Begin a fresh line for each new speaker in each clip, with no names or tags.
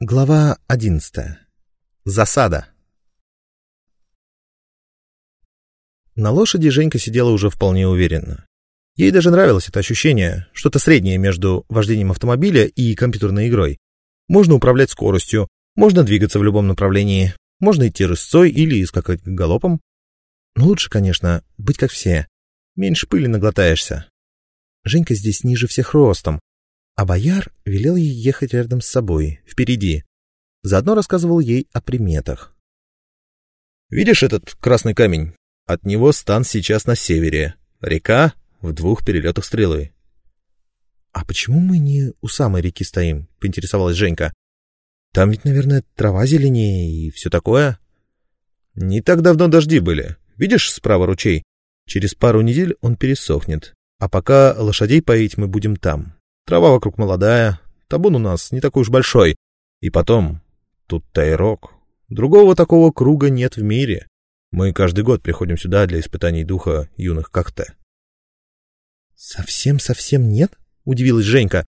Глава одиннадцатая. Засада. На лошади Женька сидела уже вполне уверенно. Ей даже нравилось это ощущение, что-то среднее между вождением автомобиля и компьютерной игрой. Можно управлять скоростью, можно двигаться в любом направлении, можно идти рысцой или скакать галопом. Но лучше, конечно, быть как все. Меньше пыли наглотаешься. Женька здесь ниже всех ростом, а бояр велел ей ехать рядом с собой, впереди. Заодно рассказывал ей о приметах.
«Видишь этот красный камень? От него стан сейчас на севере. Река в двух перелетах стрелы».
«А почему мы не у самой реки стоим?» — поинтересовалась Женька. «Там ведь, наверное, трава зеленее и все такое».
«Не так давно дожди были. Видишь справа ручей? Через пару недель он пересохнет. А пока лошадей поить мы будем там, Трава вокруг молодая, табун у нас не такой уж большой. И потом, тут Тайрок. Другого такого круга нет в мире. Мы каждый год приходим сюда для испытаний духа юных как-то.
«Совсем-совсем нет?» — удивилась Женька.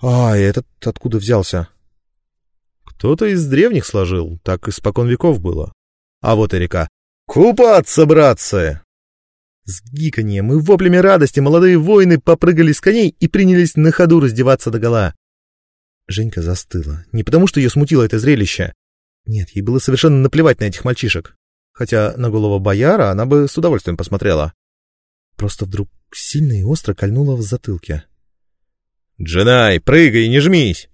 «А этот откуда взялся?»
«Кто-то из древних сложил, так испокон веков было. А вот и река. Купаться, братцы!»
С гиканьем и воплями радости молодые воины попрыгали с коней и принялись на ходу раздеваться догола. Женька застыла. Не потому, что ее смутило это зрелище. Нет, ей было совершенно наплевать на этих мальчишек. Хотя на голову бояра она бы с удовольствием посмотрела. Просто вдруг сильно и остро кольнула в затылке.
«Дженай, прыгай, не жмись!»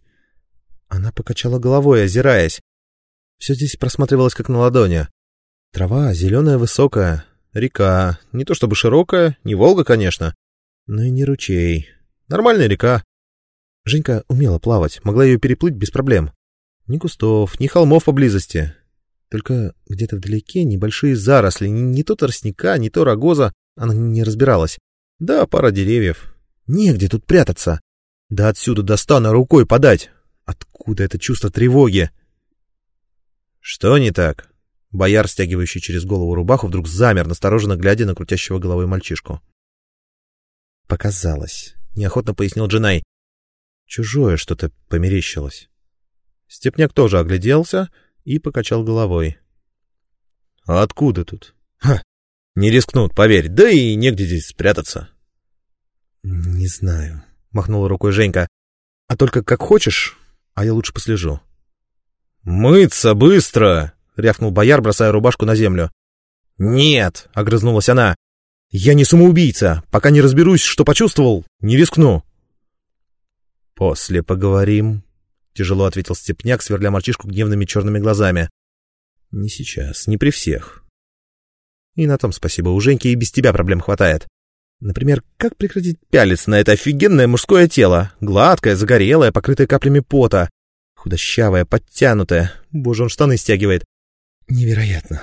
Она покачала головой, озираясь. Все здесь просматривалось как на ладони. Трава зеленая, высокая, Река. Не то чтобы широкая, не Волга, конечно, но и не ручей. Нормальная река. Женька умела плавать, могла ее переплыть без проблем. Ни кустов, ни холмов поблизости. Только где-то вдалеке небольшие заросли, не то тростника, не то рогоза, она не разбиралась. Да, пара деревьев. Негде тут прятаться. Да отсюда до стана рукой подать. Откуда это чувство тревоги?
Что не так?
Бояр, стягивающий через голову рубаху, вдруг замер, настороженно глядя на крутящего головой мальчишку. «Показалось», — неохотно пояснил Джинай. «Чужое что-то померещилось». Степняк тоже огляделся и покачал головой.
«А откуда тут?» «Ха! Не рискнут, поверь, да и негде здесь спрятаться».
«Не знаю», — махнула рукой Женька. «А только как хочешь, а я лучше послежу».
«Мыться быстро!»
— рявкнул бояр, бросая рубашку на землю. «Нет!» — огрызнулась она. «Я не самоубийца. Пока не разберусь, что почувствовал, не рискну». «После поговорим», — тяжело ответил Степняк, сверля мальчишку гневными черными глазами. «Не сейчас, не при всех». «И на том спасибо, у Женьки и без тебя проблем хватает. Например, как прекратить пялиться на это офигенное мужское тело, гладкое, загорелое, покрытое каплями пота, худощавое, подтянутое, боже, он штаны стягивает, Невероятно.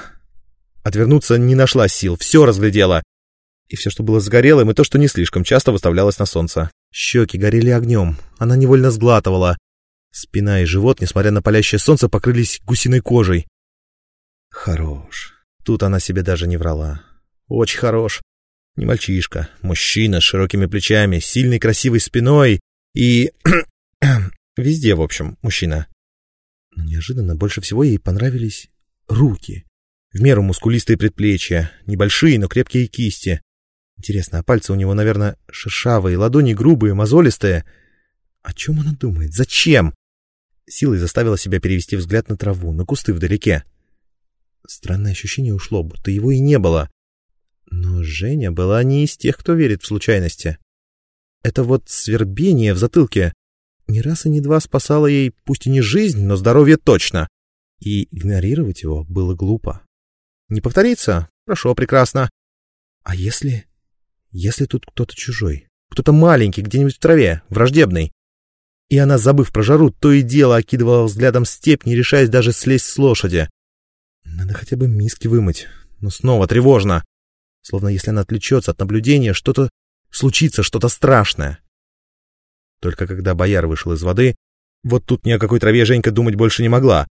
Отвернуться не нашла сил, все разглядела. И все, что было сгорелым, и то, что не слишком часто выставлялось на солнце. Щеки горели огнем, она невольно сглатывала. Спина и живот, несмотря на палящее солнце, покрылись гусиной кожей. Хорош. Тут она себе даже не врала. Очень хорош. Не мальчишка, мужчина с широкими плечами, сильной красивой спиной и... Везде, в общем, мужчина. Но неожиданно больше всего ей понравились руки. В меру мускулистые предплечья, небольшие, но крепкие кисти. Интересно, а пальцы у него, наверное, шершавые, ладони грубые, мозолистые. О чем она думает? Зачем? Силой заставила себя перевести взгляд на траву, на кусты вдалеке. Странное ощущение ушло, будто его и не было. Но Женя была не из тех, кто верит в случайности. Это вот свербение в затылке не раз и не два спасало ей, пусть и не жизнь, но здоровье точно и игнорировать его было глупо. Не повторится? Хорошо, прекрасно. А если... Если тут кто-то чужой? Кто-то маленький, где-нибудь в траве, враждебный? И она, забыв про жару, то и дело окидывала взглядом степь, не решаясь даже слезть с лошади. Надо хотя бы миски вымыть. Но снова тревожно. Словно если она отвлечется от наблюдения, что-то случится, что-то страшное. Только когда бояр вышел из воды, вот тут ни о какой траве Женька думать больше не могла.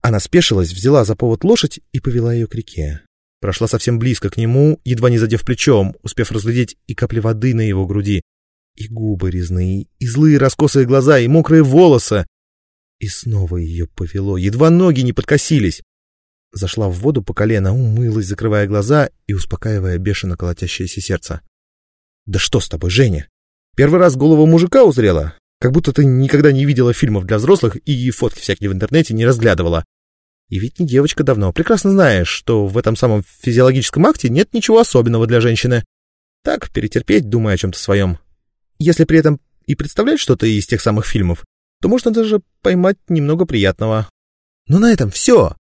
Она спешилась, взяла за повод лошадь и повела ее к реке. Прошла совсем близко к нему, едва не задев плечом, успев разглядеть и капли воды на его груди, и губы резные, и злые раскосые глаза, и мокрые волосы.
И снова ее повело, едва ноги не подкосились. Зашла в воду по колено, умылась, закрывая глаза и успокаивая бешено колотящееся сердце. «Да что с тобой, Женя? Первый раз голова мужика узрела? Как будто ты никогда не видела фильмов для взрослых и фотки всякие в интернете не разглядывала. И ведь не девочка давно. Прекрасно знаешь, что в этом самом физиологическом акте нет ничего особенного для женщины. Так, перетерпеть, думая о чем-то своем. Если при этом и представлять что-то из тех самых фильмов, то можно даже поймать немного приятного. Но на этом все.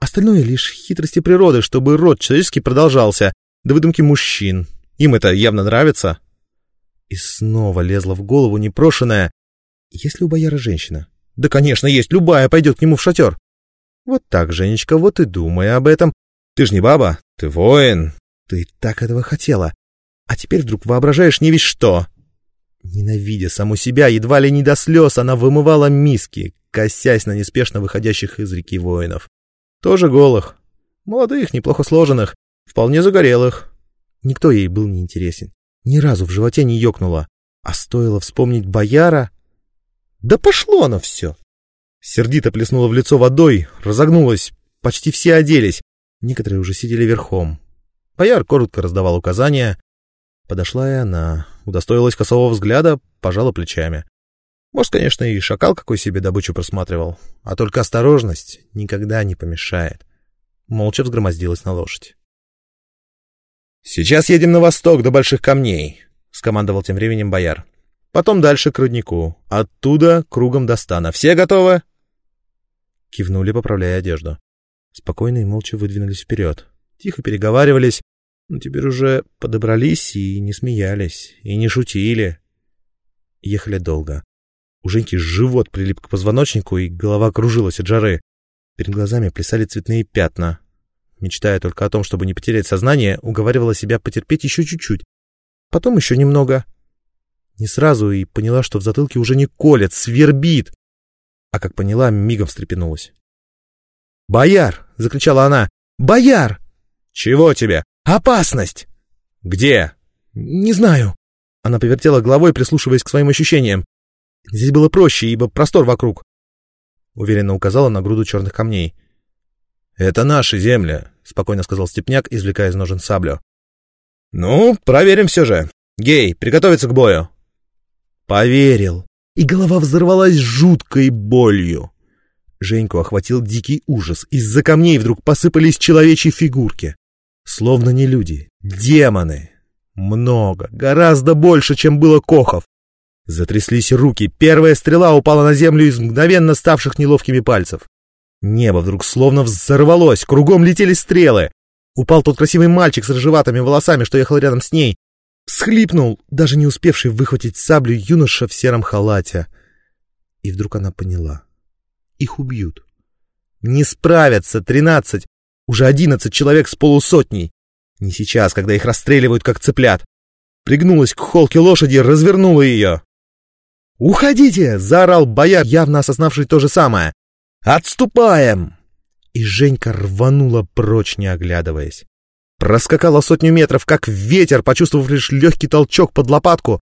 Остальное лишь хитрости природы, чтобы род человеческий продолжался, до выдумки мужчин. Им это явно нравится. И снова лезла в голову непрошенная. Есть ли у бояра женщина? Да, конечно, есть. Любая пойдет к нему в шатер. Вот так, Женечка, вот и думай об этом. Ты ж не баба, ты воин. Ты так этого хотела. А теперь вдруг воображаешь не весь что. Ненавидя саму себя, едва ли не до слез, она вымывала миски, косясь на неспешно выходящих из реки воинов. Тоже голых. Молодых, неплохо сложенных, вполне загорелых. Никто ей был не интересен. Ни разу в животе не ёкнуло. А стоило вспомнить бояра... Да пошло оно все! Сердито плеснула в лицо водой, разогнулась, почти все оделись. Некоторые уже сидели верхом. Бояр коротко раздавал указания. Подошла и она, удостоилась косого взгляда, пожала плечами. Может, конечно, и шакал какой себе добычу просматривал, а только осторожность никогда не помешает. Молча взгромоздилась на лошадь. «Сейчас едем на восток до Больших Камней», — скомандовал тем временем бояр. «Потом дальше к руднику. Оттуда кругом до стана. Все готовы?» Кивнули, поправляя одежду. Спокойно и молча выдвинулись вперед. Тихо переговаривались, но теперь уже подобрались и не смеялись, и не шутили. Ехали долго. У Женьки живот прилип к позвоночнику, и голова кружилась от жары. Перед глазами плясали цветные пятна. Мечтая только о том, чтобы не потерять сознание, уговаривала себя потерпеть еще чуть-чуть. Потом еще немного. Не сразу и поняла, что в затылке уже не колет, свербит. А как поняла, мигом встрепенулась. «Бояр!» — закричала она. «Бояр!» «Чего тебе?» «Опасность!» «Где?» «Не знаю». Она повертела головой, прислушиваясь к своим ощущениям. Здесь было проще, ибо простор вокруг. Уверенно указала на груду черных камней. «Это наши земли», — спокойно сказал Степняк, извлекая из ножен саблю. «Ну, проверим все же. Гей, приготовиться к бою». Поверил. И голова взорвалась жуткой болью. Женьку охватил дикий ужас. Из-за камней вдруг посыпались человечьи фигурки. Словно не люди, демоны. Много, гораздо больше, чем было кохов. Затряслись руки, первая стрела упала на землю из мгновенно ставших неловкими пальцев. Небо вдруг словно взорвалось, кругом летели стрелы. Упал тот красивый мальчик с рыжеватыми волосами, что ехал рядом с ней. Схлипнул, даже не успевший выхватить саблю юноша в сером халате. И вдруг она поняла. Их убьют. Не справятся тринадцать, уже одиннадцать человек с полусотней. Не сейчас, когда их расстреливают, как цыплят. Пригнулась к холке лошади, развернула ее. «Уходите!» — заорал бояр, явно осознавший то же самое. «Отступаем!» И Женька рванула прочь, не оглядываясь. Проскакала сотню метров, как ветер, почувствовав лишь легкий толчок под лопатку.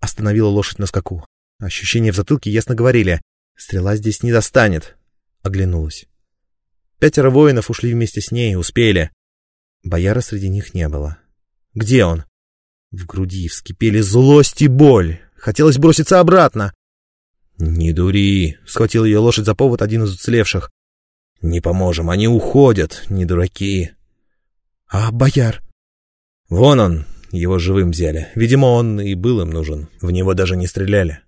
Остановила лошадь на скаку. Ощущения в затылке ясно говорили. Стрела здесь не достанет. Оглянулась. Пятеро воинов ушли вместе с ней, успели. Бояра среди них не было. Где он? В груди вскипели злость и боль. Хотелось броситься обратно. «Не дури!» — схватил ее лошадь за повод один из уцелевших. «Не поможем, они уходят, не дураки!» «А бояр?» «Вон он!» — его живым взяли. Видимо, он и был им нужен. В него даже не стреляли.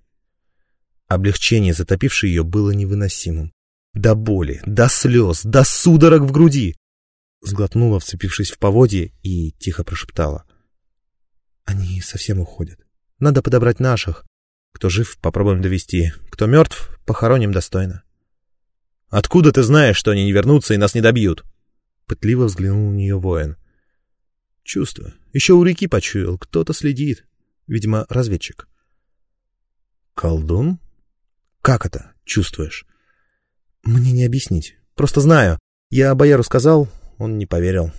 Облегчение, затопившее ее, было невыносимым. До боли, до слез, до судорог в груди. Сглотнула, вцепившись в поводье, и тихо прошептала. Они совсем уходят. Надо подобрать наших. Кто жив, попробуем довести. Кто мертв, похороним достойно. Откуда ты знаешь, что они не вернутся и нас не добьют? Пытливо взглянул на нее воин. Чувствую. Еще у реки почуял. Кто-то следит. Видимо, разведчик. Колдун? Как это? Чувствуешь? Мне не объяснить. Просто знаю. Я бояру сказал, он не поверил.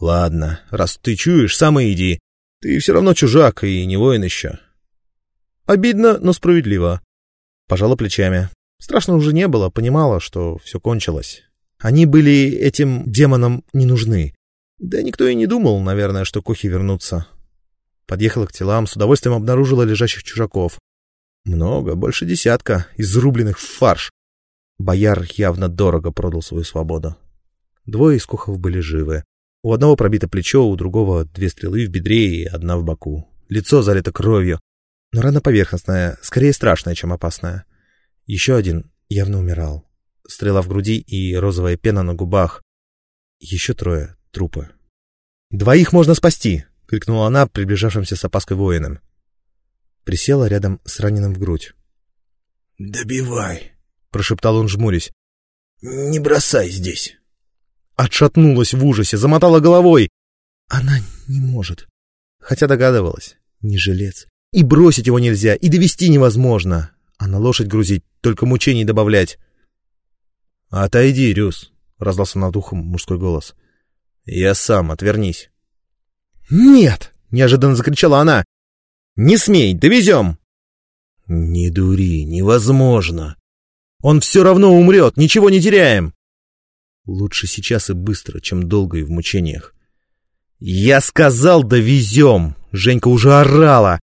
Ладно, раз ты чуешь, сам и иди. Ты все равно чужак и не воин еще. Обидно, но справедливо. Пожала плечами.
Страшно уже не было, понимала, что все кончилось. Они были этим демонам не нужны. Да никто и не думал, наверное, что кохи вернутся. Подъехала к телам, с удовольствием обнаружила лежащих чужаков. Много, больше десятка, изрубленных в фарш. Бояр явно дорого продал свою свободу. Двое из кохов были живы. У одного пробито плечо, у другого две стрелы в бедре и одна в боку. Лицо залито кровью, но рана поверхностная, скорее страшная, чем опасная. Еще один явно умирал. Стрела в груди и розовая пена на губах. Еще трое — трупы. «Двоих можно спасти!» — крикнула она приближавшимся с опаской воинам. Присела рядом с раненым в грудь.
«Добивай!»
— прошептал он, жмурясь.
«Не бросай здесь!»
Отшатнулась в ужасе, замотала головой. Она не может. Хотя догадывалась. Не жилец. И бросить его нельзя, и довести невозможно. А на лошадь грузить, только мучений добавлять.
«Отойди, Рюс», — раздался над ухом мужской голос. «Я сам, отвернись».
«Нет!» — неожиданно закричала она. «Не смей, довезем!»
«Не дури, невозможно!»
«Он все равно умрет, ничего не теряем!» Лучше сейчас и быстро, чем долго и в мучениях. «Я сказал, довезем!» Женька уже орала.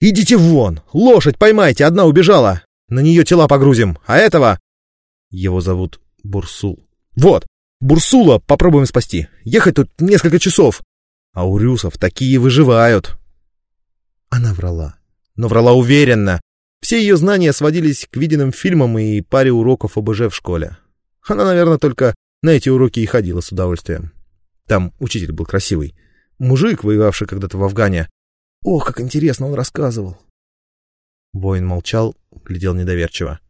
«Идите вон! Лошадь поймайте, одна убежала! На нее тела погрузим, а этого...» Его зовут Бурсул. «Вот! Бурсула попробуем спасти. Ехать тут несколько часов. А у рюсов такие выживают!» Она врала. Но врала уверенно. Все ее знания сводились к виденным фильмам и паре уроков ОБЖ в школе. Она, наверное, только на эти уроки и ходила с удовольствием. Там учитель был красивый. Мужик, воевавший когда-то в Афгане. Ох, как интересно он рассказывал. Воин молчал, глядел недоверчиво.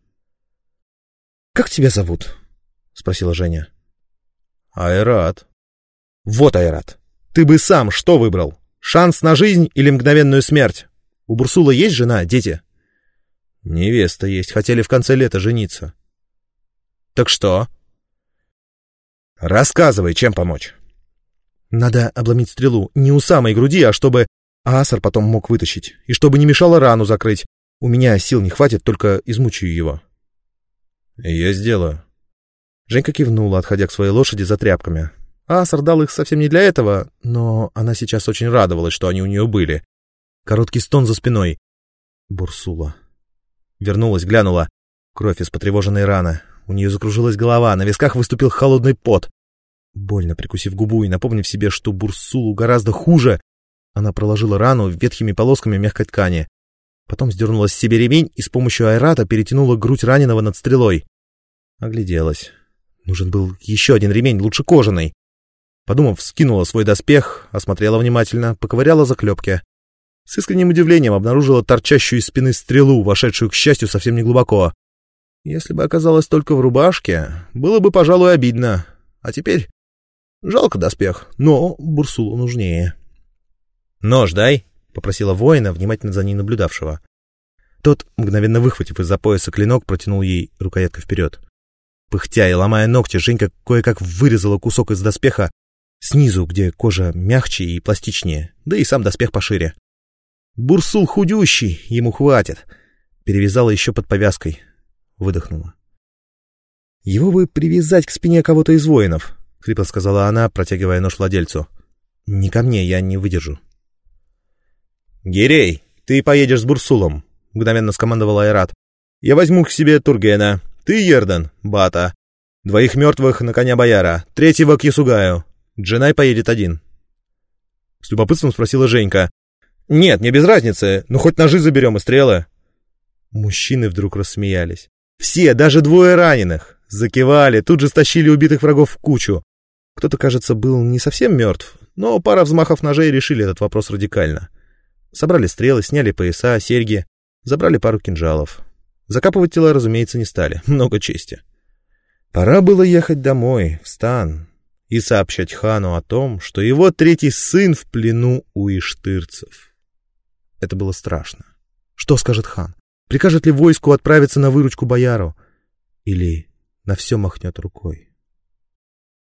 «Как тебя зовут?» — спросила Женя.
«Айрат».
«Вот, Айрат, ты бы сам что выбрал? Шанс на жизнь или мгновенную смерть? У Бурсула есть жена, дети?»
«Невеста есть, хотели в конце лета жениться».
«Так что?»
«Рассказывай, чем помочь».
«Надо обломить стрелу не у самой груди, а чтобы а Асар потом мог вытащить. И чтобы не мешало рану закрыть. У меня сил не хватит, только измучаю его.
Я сделаю.
Женька кивнула, отходя к своей лошади за тряпками. Асар дал их совсем не для этого, но она сейчас очень радовалась, что они у нее были. Короткий стон за спиной. Бурсула. Вернулась, глянула. Кровь из потревоженной раны. У нее закружилась голова, на висках выступил холодный пот. Больно прикусив губу и напомнив себе, что Бурсулу гораздо хуже, она проложила рану ветхими полосками мягкой ткани. Потом сдернула с себе ремень и с помощью айрата перетянула грудь раненого над стрелой. Огляделась. Нужен был еще один ремень, лучше кожаный. Подумав, скинула свой доспех, осмотрела внимательно, поковыряла заклепки. С искренним удивлением обнаружила торчащую из спины стрелу, вошедшую, к счастью, совсем не глубоко. Если бы оказалась только в рубашке, было бы, пожалуй, обидно. А теперь жалко доспех, но Бурсулу нужнее. «Нож дай!» — попросила воина, внимательно за ней наблюдавшего. Тот, мгновенно выхватив из-за пояса клинок, протянул ей рукояткой вперед. Пыхтя и ломая ногти, Женька кое-как вырезала кусок из доспеха снизу, где кожа мягче и пластичнее, да и сам доспех пошире. Бурсул худющий, ему хватит. Перевязала еще под повязкой. Выдохнула. «Его бы привязать к спине кого-то из воинов», — хрипло сказала она, протягивая нож владельцу. «Не ко мне, я не выдержу». «Гирей, ты поедешь с Бурсулом», — мгновенно скомандовал Айрат. «Я возьму к себе Тургена, ты, Ердан, Бата, двоих мертвых на коня бояра, третьего к Ясугаю. Джинай поедет один». С любопытством спросила Женька. «Нет, мне без разницы, но хоть ножи заберем и стрелы». Мужчины вдруг рассмеялись. Все, даже двое раненых, закивали, тут же стащили убитых врагов в кучу. Кто-то, кажется, был не совсем мертв, но пара взмахов ножей решили этот вопрос радикально. Собрали стрелы, сняли пояса, серьги, забрали пару кинжалов. Закапывать тела, разумеется, не стали. Много чести. Пора было ехать домой, в стан, и сообщать хану о том, что его третий сын в плену у иштырцев. Это было страшно. Что скажет хан? Прикажет ли войску отправиться на выручку бояру? Или на все махнет рукой?